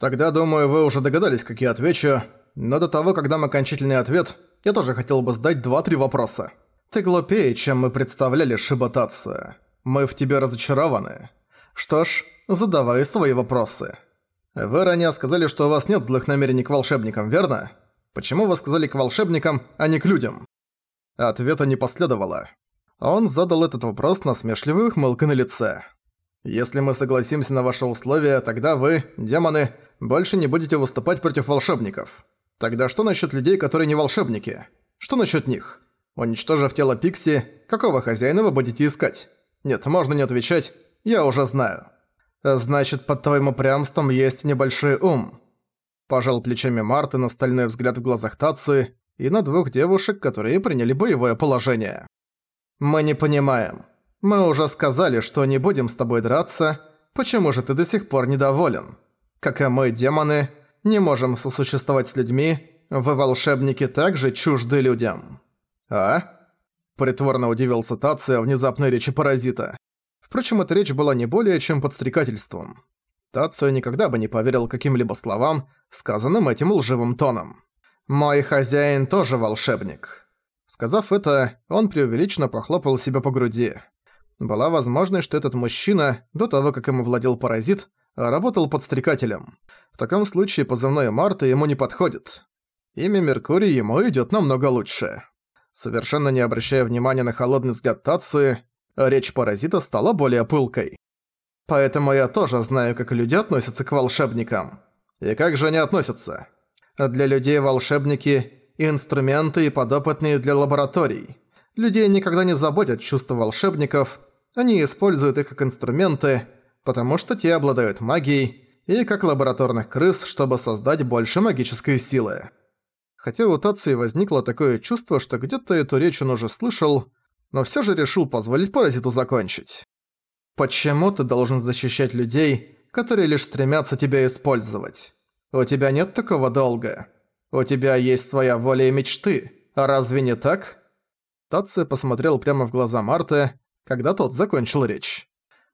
Тогда, думаю, вы уже догадались, как я отвечу. Но до того, как дам окончательный ответ, я тоже хотел бы задать два-три вопроса. Ты глупее, чем мы представляли, Шиботация. Мы в тебе разочарованы. Что ж, задавай свои вопросы. Вы ранее сказали, что у вас нет злых намерений к волшебникам, верно? Почему вы сказали к волшебникам, а не к людям? Ответа не последовало. Он задал этот вопрос на смешливую ухмылкой на лице. «Если мы согласимся на ваши условия, тогда вы, демоны, больше не будете выступать против волшебников. Тогда что насчет людей, которые не волшебники? Что насчет них? Уничтожив тело Пикси, какого хозяина вы будете искать? Нет, можно не отвечать, я уже знаю. Значит, под твоим упрямством есть небольшой ум. Пожал плечами Марты на стальной взгляд в глазах Тацуи и на двух девушек, которые приняли боевое положение. Мы не понимаем. Мы уже сказали, что не будем с тобой драться, почему же ты до сих пор недоволен? Как и мы, демоны, не можем сосуществовать с людьми, вы, волшебники, также чужды людям. А? Притворно удивился Тация внезапной речи паразита. Впрочем, эта речь была не более чем подстрекательством. Тацио никогда бы не поверил каким-либо словам, сказанным этим лживым тоном. «Мой хозяин тоже волшебник». Сказав это, он преувеличенно похлопал себя по груди. Была возможность, что этот мужчина, до того, как ему владел паразит, работал подстрекателем. В таком случае позывной Марта ему не подходит. Имя Меркурий ему идёт намного лучше. Совершенно не обращая внимания на холодный взгляд Тации, речь паразита стала более пылкой. Поэтому я тоже знаю, как люди относятся к волшебникам. И как же они относятся? Для людей волшебники – инструменты и подопытные для лабораторий. Людей никогда не заботят чувства волшебников, они используют их как инструменты – потому что те обладают магией, и как лабораторных крыс, чтобы создать больше магической силы. Хотя у Тации возникло такое чувство, что где-то эту речь он уже слышал, но всё же решил позволить паразиту закончить. «Почему ты должен защищать людей, которые лишь стремятся тебя использовать? У тебя нет такого долга. У тебя есть своя воля и мечты, а разве не так?» Тация посмотрел прямо в глаза Марты, когда тот закончил речь.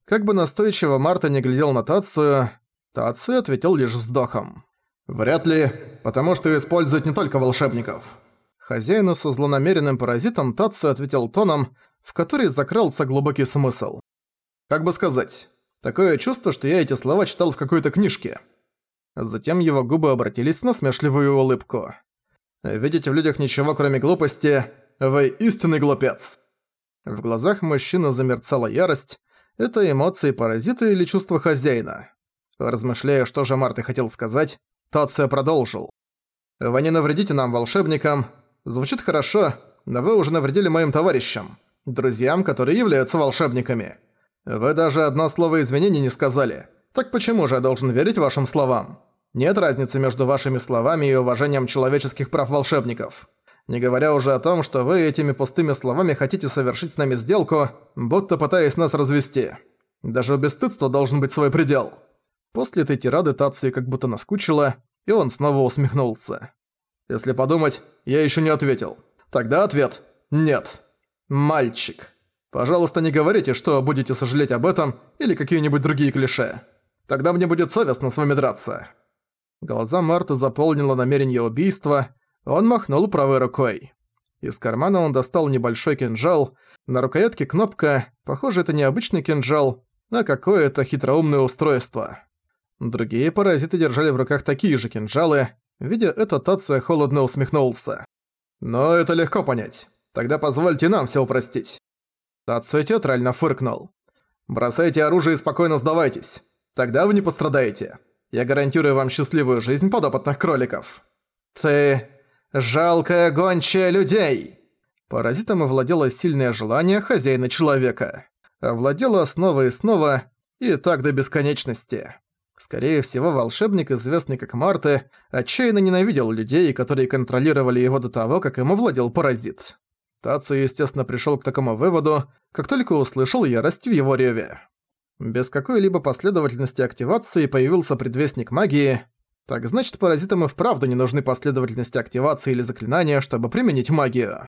Как бы настойчиво Марта не глядел на Тацию, Тацию ответил лишь вздохом. «Вряд ли, потому что используют не только волшебников». Хозяину со злонамеренным паразитом Тацию ответил тоном, в который закрался глубокий смысл. Как бы сказать, такое чувство, что я эти слова читал в какой-то книжке. Затем его губы обратились на смешливую улыбку. «Видите в людях ничего, кроме глупости, вы истинный глупец». В глазах мужчины замерцала ярость, это эмоции паразита или чувство хозяина? Размышляя, что же Марты хотел сказать, Тация продолжил. «Вы не навредите нам, волшебникам. Звучит хорошо, но вы уже навредили моим товарищам, друзьям, которые являются волшебниками. Вы даже одно слово извинений не сказали. Так почему же я должен верить вашим словам? Нет разницы между вашими словами и уважением человеческих прав волшебников. Не говоря уже о том, что вы этими пустыми словами хотите совершить с нами сделку, будто пытаясь нас развести. Даже у бесстыдства должен быть свой предел». После этой тирады Тацуи как будто наскучило, и он снова усмехнулся. «Если подумать, я еще не ответил. Тогда ответ – нет. Мальчик. Пожалуйста, не говорите, что будете сожалеть об этом или какие-нибудь другие клише. Тогда мне будет совестно с вами драться». Глаза Марты заполнило намерение убийства – он махнул правой рукой. Из кармана он достал небольшой кинжал. На рукоятке кнопка. Похоже, это не обычный кинжал, а какое-то хитроумное устройство. Другие паразиты держали в руках такие же кинжалы. Видя это, Тация холодно усмехнулся. «Но это легко понять. Тогда позвольте нам все упростить». Тация театрально фыркнул. «Бросайте оружие и спокойно сдавайтесь. Тогда вы не пострадаете. Я гарантирую вам счастливую жизнь подопытных кроликов». «Ты...» «Жалкая гончая людей!» Паразитом овладело сильное желание хозяина человека. Овладело снова и снова, и так до бесконечности. Скорее всего, волшебник, известный как Марте, отчаянно ненавидел людей, которые контролировали его до того, как ему владел паразит. Тацу, естественно, пришёл к такому выводу, как только услышал ярость в его реве. Без какой-либо последовательности активации появился предвестник магии, так значит, паразитам и вправду не нужны последовательности активации или заклинания, чтобы применить магию.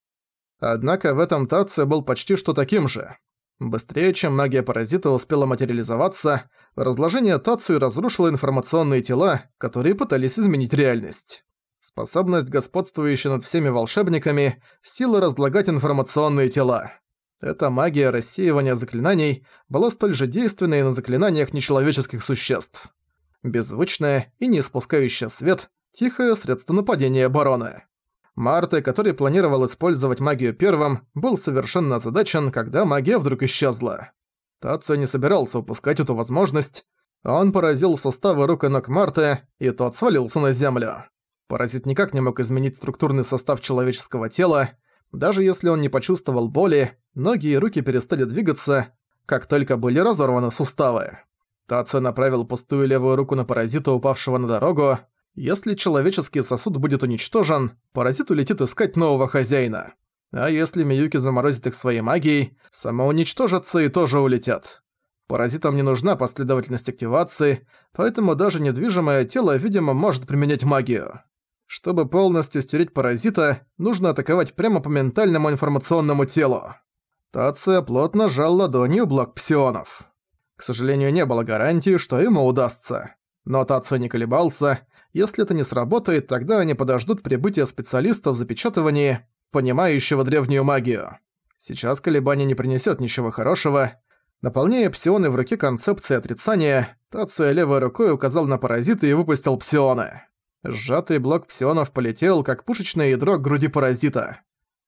Однако в этом Тация был почти что таким же. Быстрее, чем магия паразита успела материализоваться, Разложение Тацуи разрушило информационные тела, которые пытались изменить реальность. Способность, господствующая над всеми волшебниками, сила разлагать информационные тела. Эта магия рассеивания заклинаний была столь же действенной на заклинаниях нечеловеческих существ. Беззвучная и не испускающая свет, тихое средство нападения барона. Марте, который планировал использовать магию первым, был совершенно озадачен, когда магия вдруг исчезла. Тацуя не собирался упускать эту возможность. Он поразил суставы рук и ног Марты, и тот свалился на землю. Паразит никак не мог изменить структурный состав человеческого тела, даже если он не почувствовал боли, ноги и руки перестали двигаться, как только были разорваны суставы. Тацуя направил пустую левую руку на паразита, упавшего на дорогу. Если человеческий сосуд будет уничтожен, паразит улетит искать нового хозяина. А если Миюки заморозит их своей магией, самоуничтожатся и тоже улетят. Паразитам не нужна последовательность активации, поэтому даже недвижимое тело, видимо, может применять магию. Чтобы полностью стереть паразита, нужно атаковать прямо по ментальному информационному телу. Тацуя плотно сжал ладонью блок псионов. К сожалению, не было гарантии, что ему удастся. Но Тацуя не колебался. Если это не сработает, тогда они подождут прибытия специалистов в запечатывании, понимающего древнюю магию. Сейчас колебание не принесет ничего хорошего. Наполняя псионы в руке концепции отрицания, Тацуя левой рукой указал на паразита и выпустил псионы. Сжатый блок псионов полетел, как пушечное ядро к груди паразита.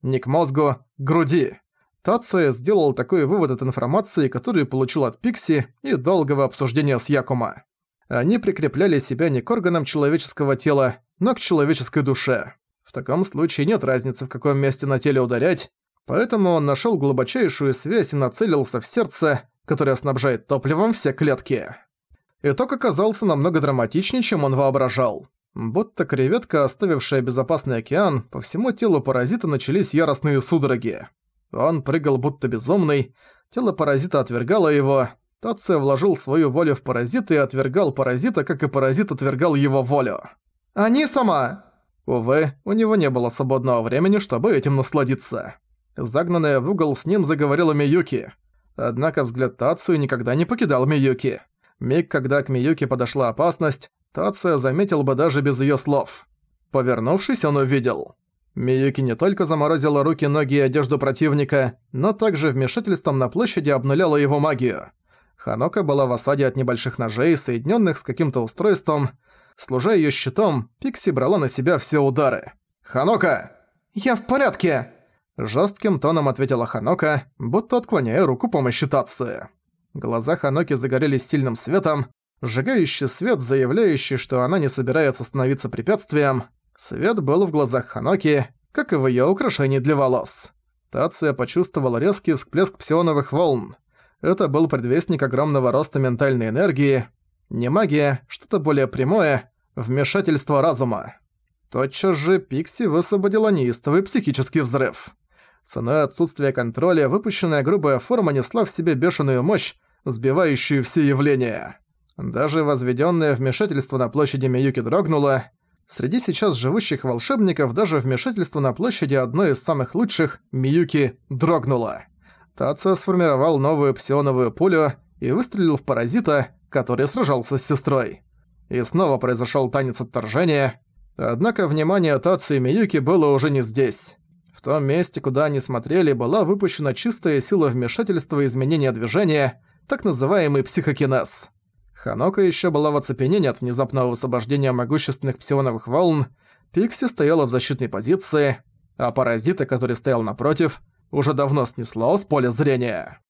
Не к мозгу, к груди. Тацуя сделал такой вывод от информации, которую получил от Пикси и долгого обсуждения с Якума. Они прикрепляли себя не к органам человеческого тела, но к человеческой душе. В таком случае нет разницы, в каком месте на теле ударять, поэтому он нашёл глубочайшую связь и нацелился в сердце, которое снабжает топливом все клетки. Итог оказался намного драматичнее, чем он воображал. Будто креветка, оставившая безопасный океан, по всему телу паразита начались яростные судороги. Он прыгал будто безумный, тело паразита отвергало его, Тация вложил свою волю в паразита и отвергал паразита, как и паразит отвергал его волю. «Они сама!» Увы, у него не было свободного времени, чтобы этим насладиться. Загнанная в угол с ним заговорила Миюки. Однако взгляд Тацию никогда не покидал Миюки. Миг, когда к Миюки подошла опасность, Тация заметил бы даже без её слов. Повернувшись, он увидел. Миюки не только заморозила руки, ноги и одежду противника, но также вмешательством на площади обнуляла его магию. Ханока была в осаде от небольших ножей, соединенных с каким-то устройством. Служа её щитом, Пикси брала на себя все удары. «Ханока!» «Я в порядке!» Жестким тоном ответила Ханока, будто отклоняя руку помощи Тации. Глаза Ханоки загорелись сильным светом, Сжигающий свет, заявляющий, что она не собирается становиться препятствием. Свет был в глазах Ханоки, как и в её украшении для волос. Тация почувствовала резкий всплеск псионовых волн. Это был предвестник огромного роста ментальной энергии. Не магия, что-то более прямое, вмешательство разума. Тотчас же Пикси высвободила неистовый психический взрыв. Ценой отсутствия контроля выпущенная грубая форма несла в себе бешеную мощь, сбивающую все явления. Даже возведенное вмешательство на площади Миюки дрогнуло. Среди сейчас живущих волшебников даже вмешательство на площади одной из самых лучших, Миюки, дрогнуло. Тацио сформировал новую псионовую пулю и выстрелил в паразита, который сражался с сестрой. И снова произошел танец отторжения. Однако внимание Таци и Миюки было уже не здесь. В том месте, куда они смотрели, была выпущена чистая сила вмешательства и изменения движения, так называемый психокинез. Ханока еще была в оцепенении от внезапного освобождения могущественных псионовых волн, Пикси стояла в защитной позиции, а паразита, который стоял напротив, уже давно снесло с поля зрения.